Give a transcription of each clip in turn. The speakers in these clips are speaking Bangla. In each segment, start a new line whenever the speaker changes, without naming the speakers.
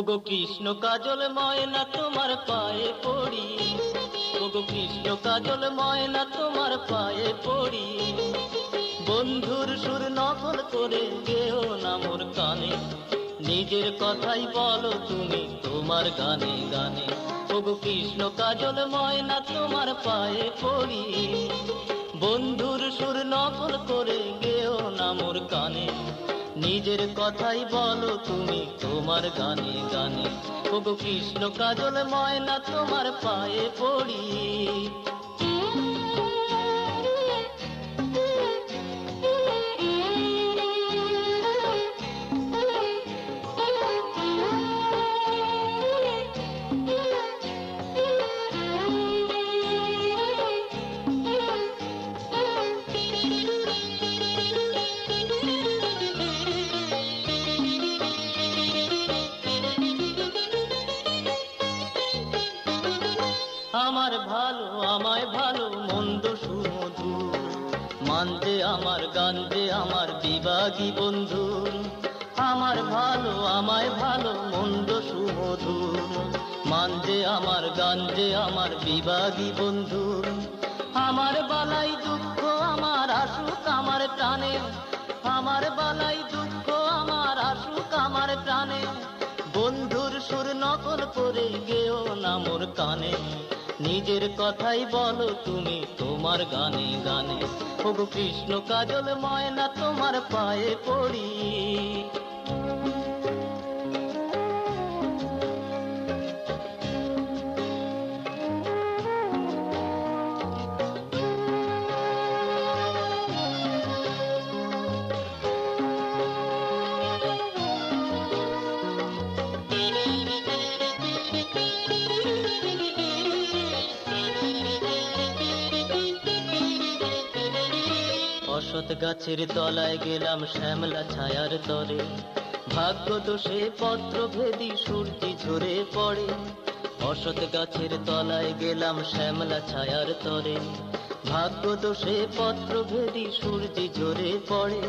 ওগো কৃষ্ণ কাজল ময়না তোমার পায়ে পড়ি। ওগো কৃষ্ণ কাজল ময়না তোমার পায়ে পড়ি। বন্ধুর সুর নকল করে গেও না মোর কানে। নিজের কথাই বলো তুমি তোমার গানে গানে। ওগো কৃষ্ণ কাজল ময়না তোমার পায়ে পড়ি। বন্ধুর সুর নকল করে গেও না মোর কানে। নিজের কথাই বলো তুমি তোমার গানে গানে। ওগো কৃষ্ণ কাজল ময়না তোমার পায়ে পড়ি। আমার গানতে আমার বিবাগী বন্ধু। আমার ভালো, আমায় ভালো, মন্দ সুমধু মানতে আমার গান গানতে আমার বিবাগী বন্ধু। আমার বালাই দুঃখ, আমার আসুক আমার প্রাণে। আমার বালাই দুঃখ, আমার আসুক আমার প্রাণে। বন্ধুর সুর নকল করে গেও না মোর কানে। নিজের কথাই বলো তুমি তোমার গানে গানে। ওগো কৃষ্ণ কাজল ময়না তোমার পায়ে পড়ি। অসৎ গাছের তলায় গেলাম শ্যামলা ছায়ার তরে। ভাগ্য দোষে পত্র ভেদি সূর্যি ঝরে পড়ে। অসৎ গাছের তলায় গেলাম শ্যামলা ছায়ার তরে। ভাগ্য দোষে পত্র ভেদি সূর্যি ঝরে পড়ে।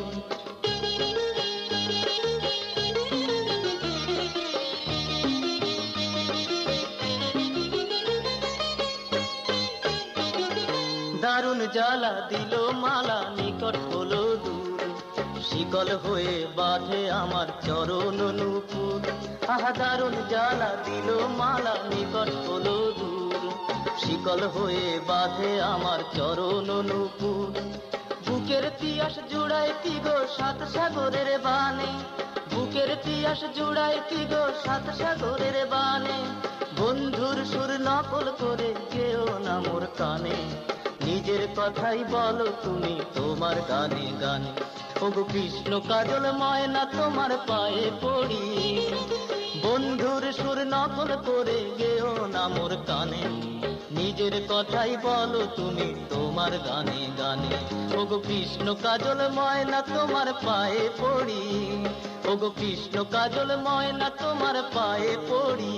জ্বালা দিল মালা নিকট হলো দূর। শিকল হয়ে বাঁধে আমার চরণ নুপুর। আহা, দারুণ জ্বালা দিল মালা নিকট হলো দূর। শিকল হয়ে বাঁধে আমার চরণ নুপুর। বুকের তিয়াস জুড়ায় তিগো সাত সাগরের বানে বুকের তিয়াস জুড়ায় তিগো সাত সাগরের বানে বন্ধুর সুর নকল করে কেউ না মোর কানে। নিজের কথাই বলো তুমি তোমার গানে গানে। ওগো কৃষ্ণ কাজল ময়না তোমার পায়ে পড়ি। বন্ধুর সুর নকল করে গেও না মোর কানে। নিজের কথাই বলো তুমি তোমার গানে গানে। ওগো কৃষ্ণ কাজল ময়না তোমার পায়ে পড়ি। ওগো কৃষ্ণ কাজল ময়না তোমার পায়ে পড়ি।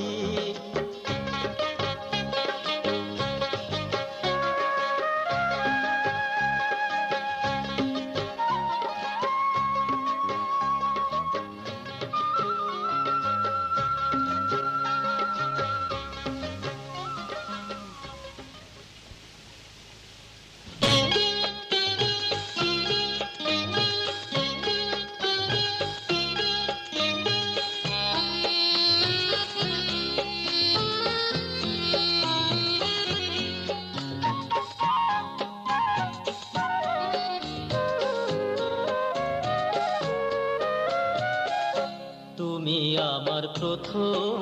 আমার প্রথম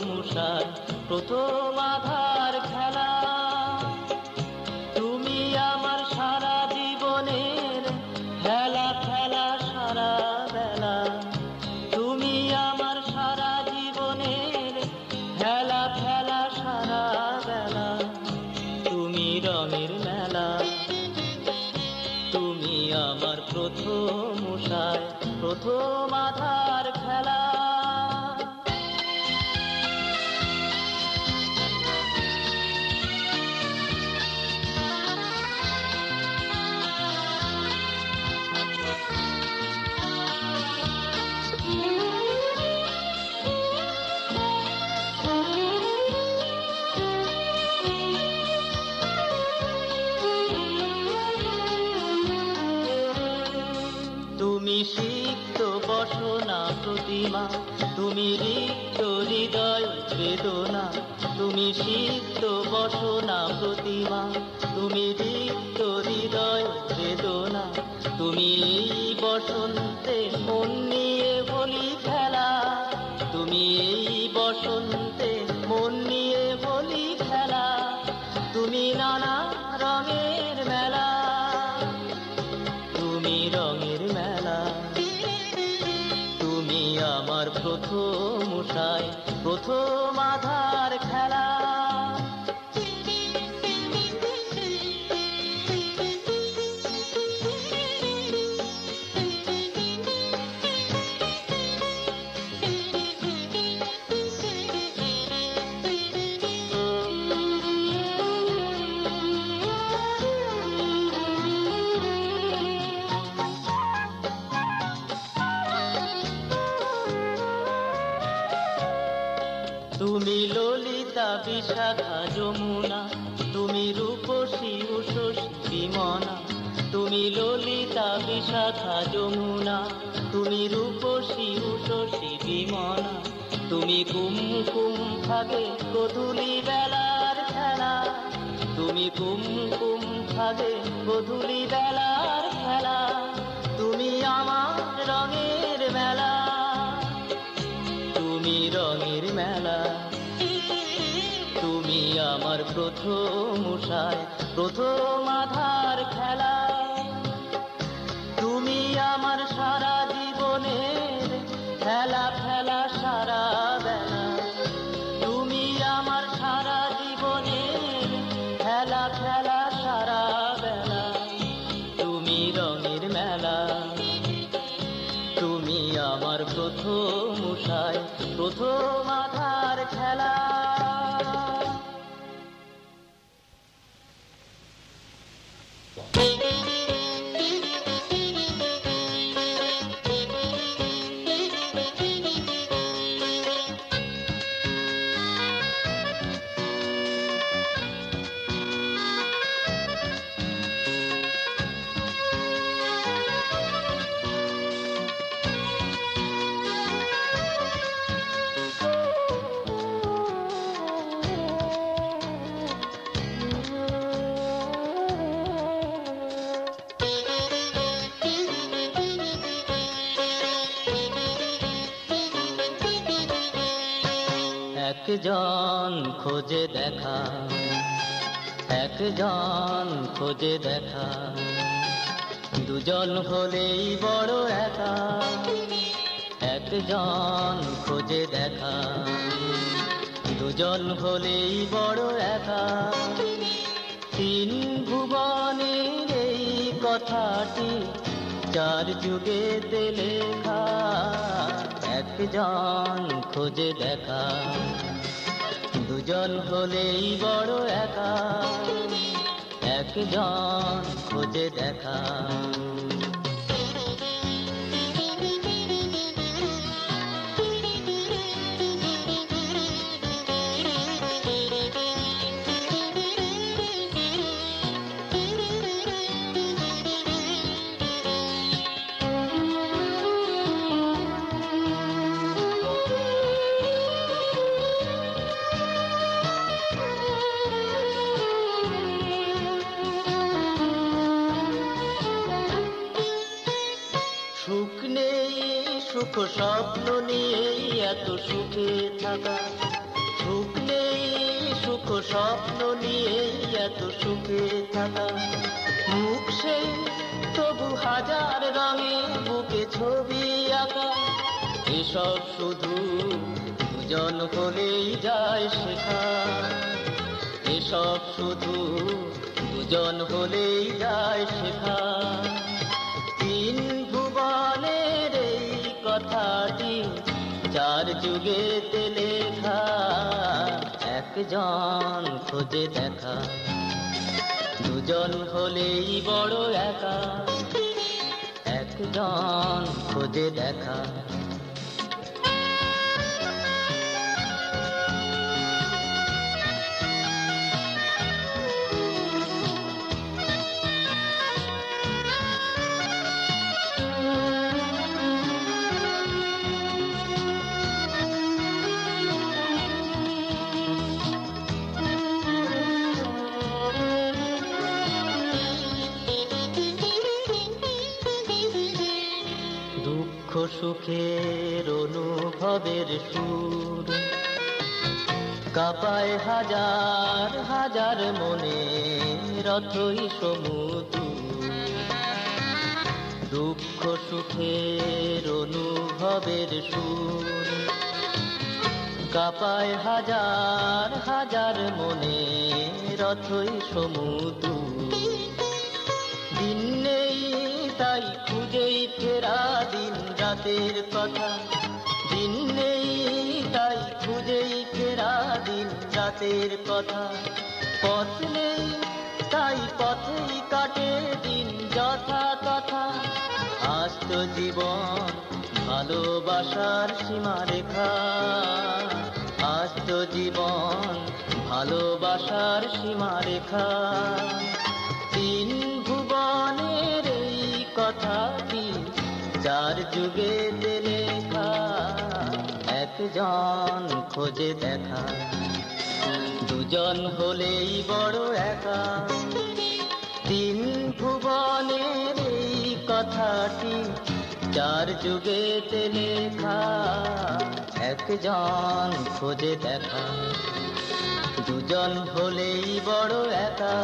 প্রথম আধার। সিদ্ধ বসনা প্রতিমা। তুমি রিক্ত হৃদয় বেদনা তুমি এই বসন্তে মন নিয়ে বলি খেলা। তুমি এই বসন্তে মন নিয়ে বলি খেলা। তুমি নানা রঙের মেলা। তুমি রঙের মেলা। তুমি আমার প্রথম উষায়, প্রথম ললিতা বিশাখা যমুনা তুমি রূপসী উষসী বিমনা তুমি ললিতা বিশাখা যমুনা। তুমি রূপসী উষসী বিমনা। তুমি কুমকুম ভাগে গধুলি বেলার খেলা। তুমি কুমকুম ভাগে গধুলি বেলার আমার প্রথম উষায় প্রথম আধার খেলা। তুমি আমার একজন খোঁজে দেখা, একজন খোঁজে দেখা। দুজন হলেই বড় একা, একজন খোঁজে দেখা। দুজন হলেই বড় একা, তিন ভুবনের এই কথাটি চার যুগেতে লেখা। একজন খোঁজে দেখা। দুজন হলেই বড় একা। একজন খোঁজে দেখা। সুখ স্বপ্ন নিয়ে এত সুখে থাকা। সুখ নেই সুখ স্বপ্ন এত সুখে থাকা। মুখ সেই তবু হাজার রঙে, বুকে ছবি আঁকা। এসব শুধু দুজন হলেই যায় শেখা এসব শুধু দুজন হলেই যায় শেখা তিন ভুবনের এই কথাটি চার যুগেতে লেখা একজন খোঁজে দেখা। দুজন হলেই বড় একা একজন খোঁজে দেখা। সুখের অনুভবের সুর। কাপায় হাজার হাজার মনে রথই সমুদ্র। দুঃখ সুখের অনুভবের সুর। কাপায় হাজার হাজার মনে রথই সমুদ্র। তাই খুঁজেই ফেরা দিন রাতের কথা। দিন নেই তাই খুঁজেই ফেরা দিন রাতের কথা। পথ নেই তাই পথেই কাটে দিন যথা তথা আস্ত জীবন ভালোবাসার সীমারেখা। আস্ত জীবন ভালোবাসার সীমারেখা। কথাটি চার যুগে লেখা একজন খোঁজে দেখা। দুজন হলেই বড় একা। তিন ভুবনের এই কথাটি চার যুগেতে লেখা একজন খোঁজে দেখা। দুজন হলেই বড় একা।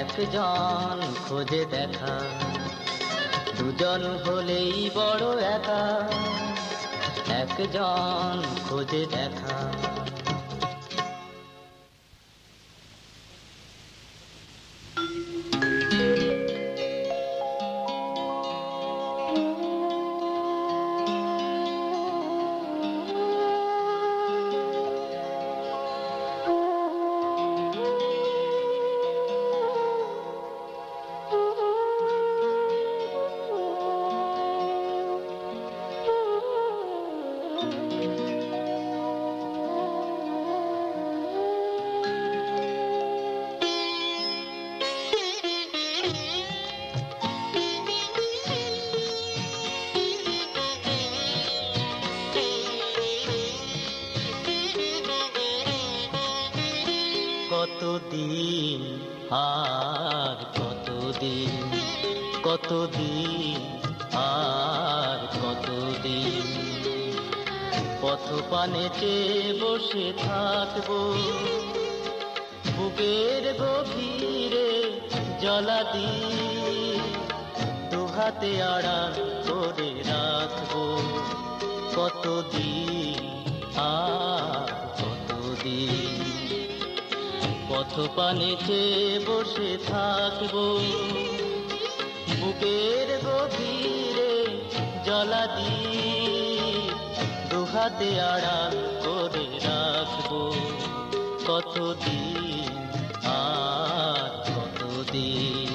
একজন খোঁজে দেখা। দুজন হলেই বড় একা। একজন খোঁজে দেখা। বুকের গভীরে জলা দি দুহাতে আড়াল করে রাখব। কতদিন, আর কতদিন? পথ পানিতে বসে থাকব। বুকের গভীরে জলা দি দুহাতে আড়াল করে রাখব। কতদিন কতদিন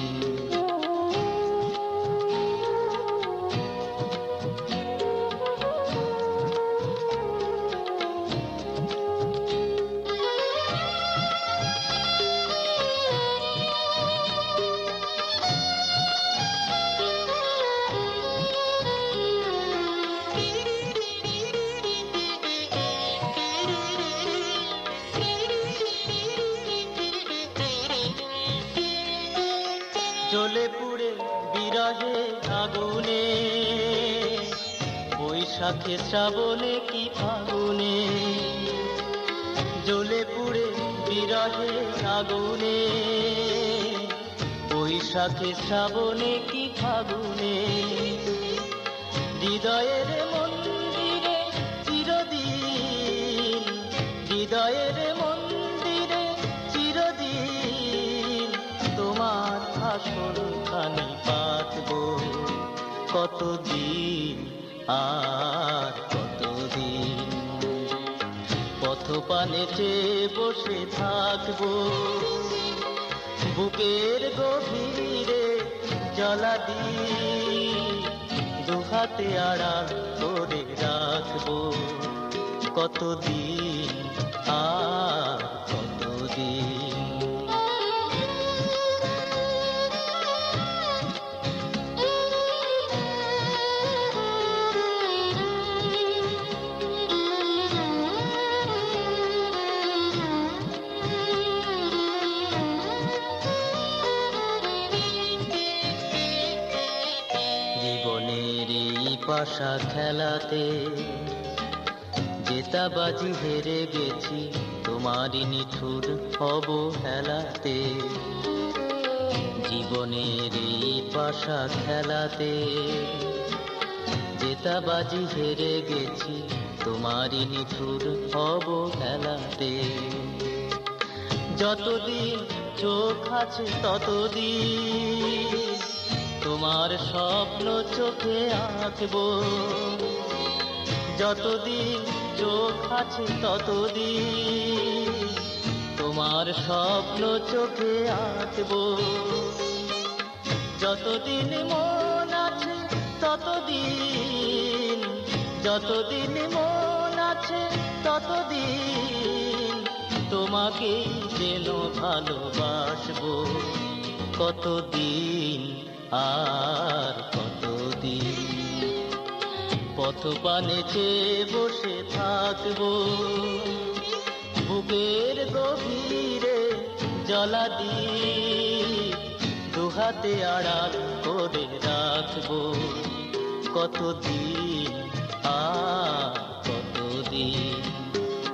বৈশাখে শ্রাবণে কি ফাগুনে? জ্বলে পুড়ে বিরহে আগুনে। বৈশাখে শ্রাবণে কি ফাগুনে? হৃদয়ের মন্দিরে চিরদিন, হৃদয়ের মন্দিরে চিরদিন তোমার আসন খানি পাতব কতদিন আর কতদিন পথ পানেতে বসে থাকব? বুকের গভীরে জলা দি দুহাতে আড়াল করে রাখব। কতদিন, আর কতদিন পাশা খেলাতে। জেতাবাজি হেরে গেছি, তোমারই নিঠুর অবহেলাতে জীবনের এই পাশা খেলাতে। জেতাবাজি হেরে গেছি, তোমারই নিঠুর অবহেলাতে যতদিন চোখ আছে ততদিন তোমার স্বপ্ন চোখে আঁকব। যতদিন চোখ আছে ততদিন তোমার স্বপ্ন চোখে আঁকব। যতদিন মন আছে ততদিন, যতদিন মন আছে ততদিন তোমাকে যেন ভালোবাসবো। কতদিন আর কতদিন? পথ পানে বসে থাকব। বুকের গভীরে জলা দুহাতে আড়াল করে রাখব। কতদিন? আর কতদিন?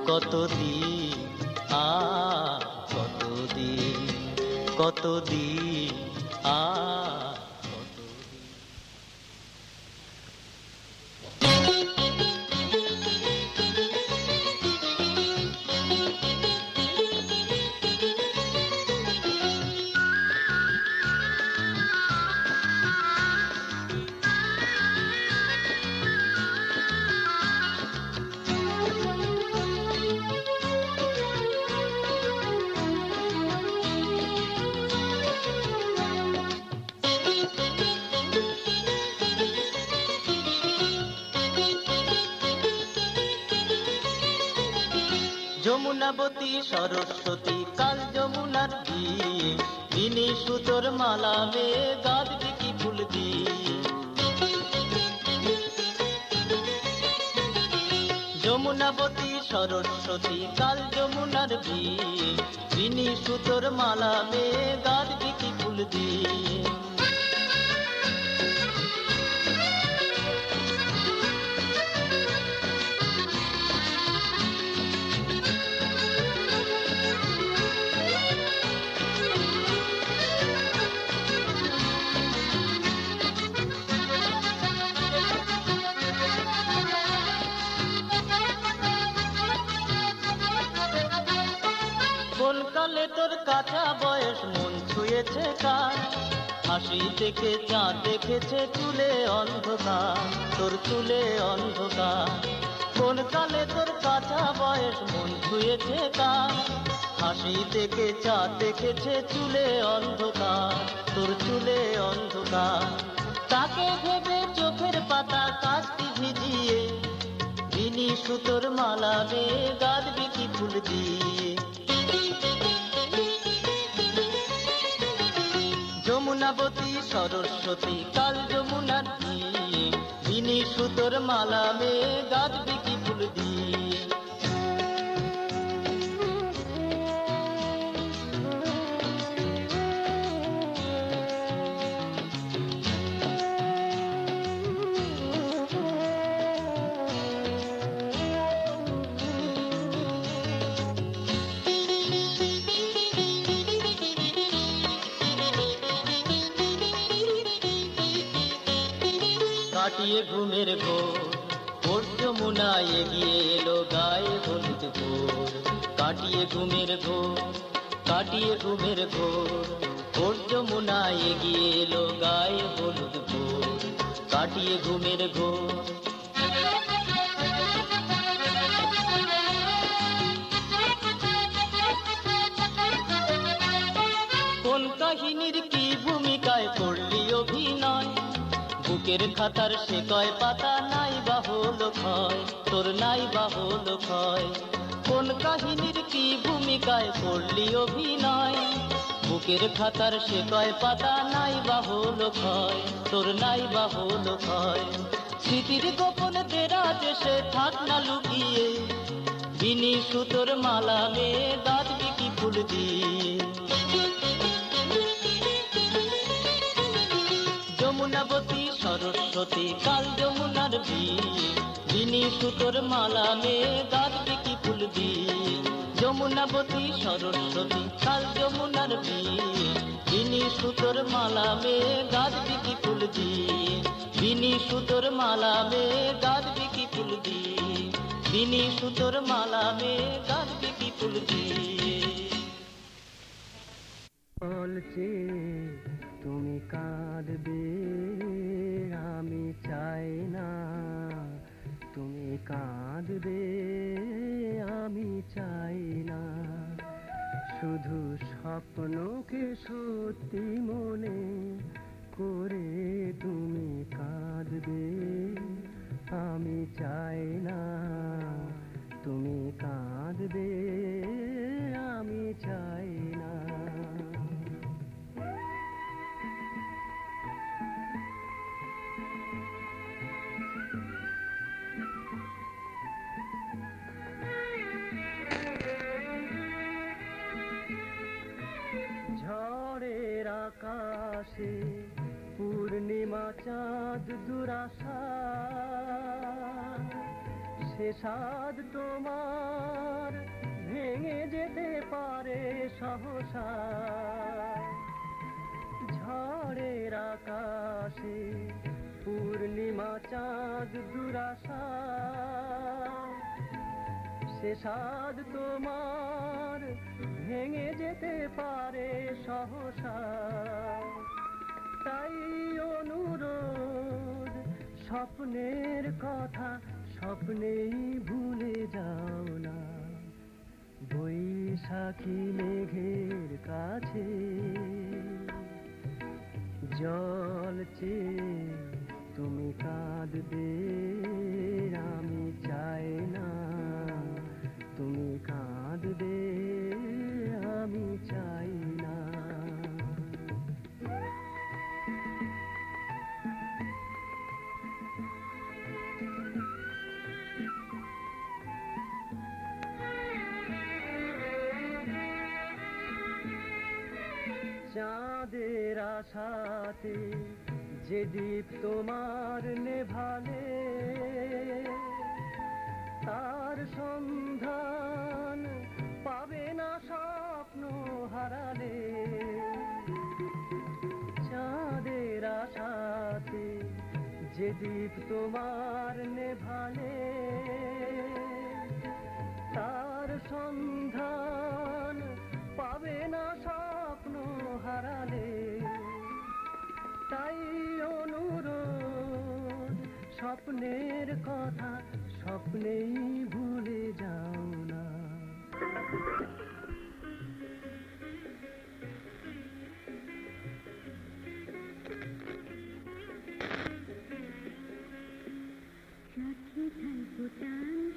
কতদিন? আর কতদিন? কতদিন? আর যমুনাবতী সরস্বতী কাল যমুনার বিয়ে বিনি সুতোর মালা মেয়ে গাদ বিকি ফুল দিয়ে। যমুনাবতী, সরস্বতী কাল যমুনার বিয়ে বিনি সুতোর মালা মেয়ে গাদ বিকি ফুল দিয়ে। তোর কাঁচা বয়স, মন ছুঁয়েছে কার? হাসি থেকে চাঁদ দেখেছে চুলে অন্ধকার, তোর চুলে অন্ধকার। কোন কালে তোর কাঁচা বয়স, মন ছুঁয়েছে কার? হাসি থেকে চাঁদ দেখেছে চুলে অন্ধকার, তোর চুলে অন্ধকার। তাকে ভেবে চোখের পাতা কাস্তি ভিজিয়ে বিনি সুতোর মালা রে গাদ বিকি ফুল দিয়ে। যমুনাবতী সরস্বতী কাল যমুনার দিয়ে যিনি সুতোর মালা মেয়ে গাছ বিকি ফুল দিয়ে। কাটিয়ে ঘুমের ঘোর। ভোর যমুনায় এগিয়ে এলো গায়ে হলুদ ভোর কাটিয়ে ঘুমের ঘোর, কাটিয়ে ঘুমের ঘোর। ভোর যমুনায় এগিয়ে এলো গায়ে হলুদ ভোর কাটিয়ে ঘুমের ঘোর। কাহিনীর বুকের খাতার সে কয়, পাতা নাই বা হলো ক্ষয়, তোর নাই বা হলো ক্ষয়। কোন কাহিনীর কি ভূমিকায় করলি অভিনয়? বুকের খাতার সে কয়, পাতা নাই বা হলো ক্ষয়, তোর নাই বা হলো ক্ষয়। স্মৃতির গোপন দেরাজ দেশে থাক না লুকিয়ে বিনি সুতোর মালা মেয়ে দাঁত বিকি ফুল দিয়ে। যমুনাবতী সরস্বতী, কাল যমুনার বিনি সুতোর মালা মেয়ে গাঁদবে কি ফুল যমুনাবতী সরস্বতী, কাল যমুনার বিনি সুতোর মালা মেয়ে গাঁদবে কি ফুল বিনি সুতোর মালা মেয়ে গাঁদবে কি ফুল বিনি সুতোর মালা মেয়ে গাঁদবে কি ফুল দিয়ে।
তুমি কাঁদবে, আমি চাই না। তুমি কাঁদবে, আমি চাই না। শুধু স্বপ্নকে সত্যি মনে করে তুমি কাঁদবে, আমি চাই না। তুমি কাঁদবে, আমি চাই না। আকাশে পূর্ণিমা চাঁদ দুরাশা। সে সাদ তোমার ভেঙে যেতে পারে সহসা। ঝড়ের আকাশে পূর্ণিমা চাঁদ দুরাশা। সে সাদ তোমার ভেঙে যেতে পারে সহসা। স্বপ্নের কথা স্বপ্নেই ভুলে যাও না। বৈশাখী মেঘের কাছে জল চেয়ে তুমি কাঁদবে, আমি চাই না তুমি কাঁদবে। চাঁদের আশাতে, যে দ্বীপ তোমার নেভালে, তার সন্ধান পাবে না স্বপ্ন হারালে। চাঁদের আশাতে যে দ্বীপ তোমার নেভালে স্বপ্নের কথা স্বপ্নেই ভুলে যাও না।
সাক্ষী থাকব চান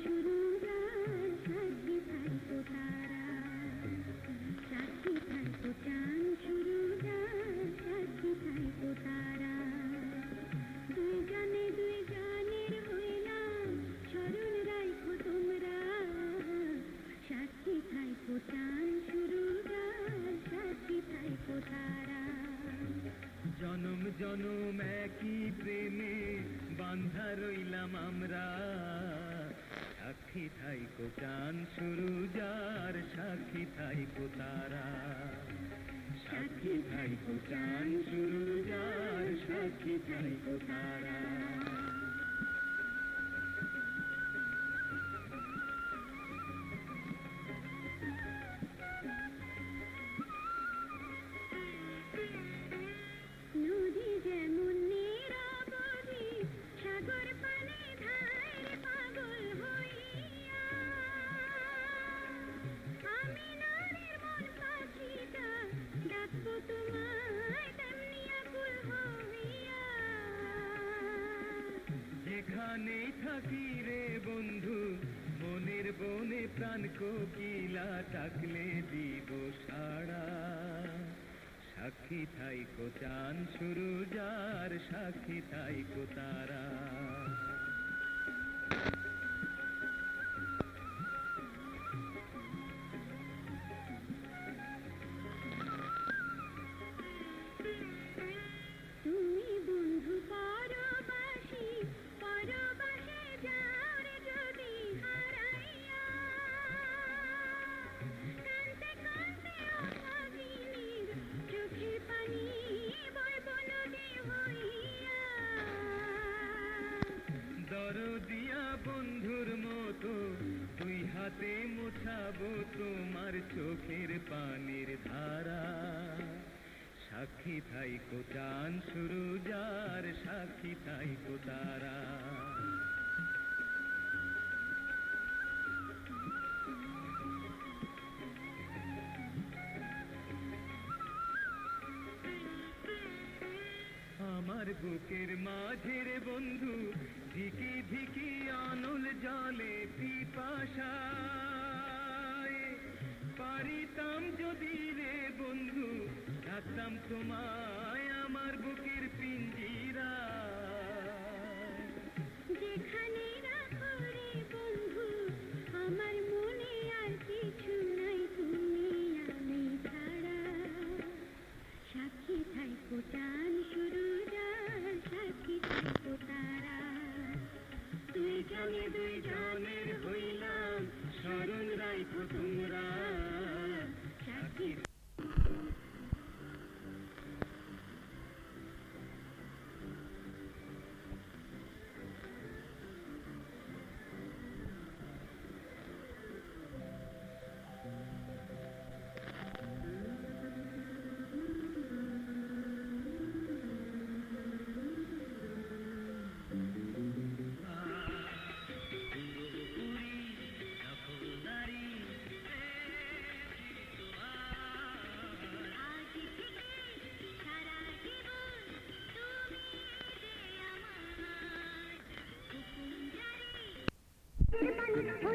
চান শুরু
যার সাক্ষী থাইকো তারা। সাক্ষী থাইকো চান শুরু যার সাক্ষী থাইকো তারা। যেখানে থাকি রে বন্ধু, মনের বনে প্রাণ কোকিলা থাকলে দিব সাড়া। সাক্ষী থাইকো চান শুরু, যার সাক্ষী থাইকো তারা।
হাতে মোছাবো তোমার চোখের
পানির ধারা। সাক্ষী থাই কোটান শুরু, যার সাক্ষী তাই কোতারা আমার বুকের মাঝের বন্ধু ধিকি ধিকি আনুল জলে পিপাসায়। পারিতাম যদি রে বন্ধু থাকতাম তোমায় আমার বুকের পিঞ্জিরা
যেখানে Here we go.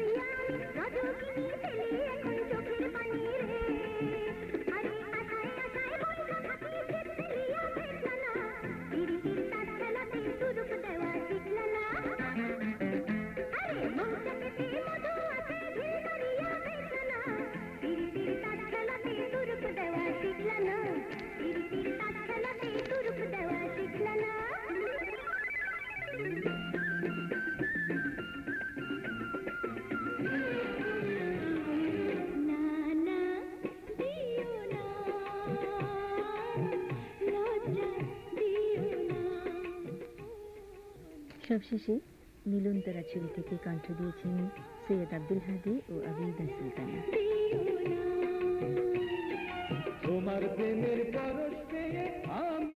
সবশেষে মিলন তারা ছবি থেকে কণ্ঠ দিয়েছেন সৈয়দ আব্দুল হাদি ও আবিদা সুলতানা।
তোমার প্রেমের পরশ পেয়ে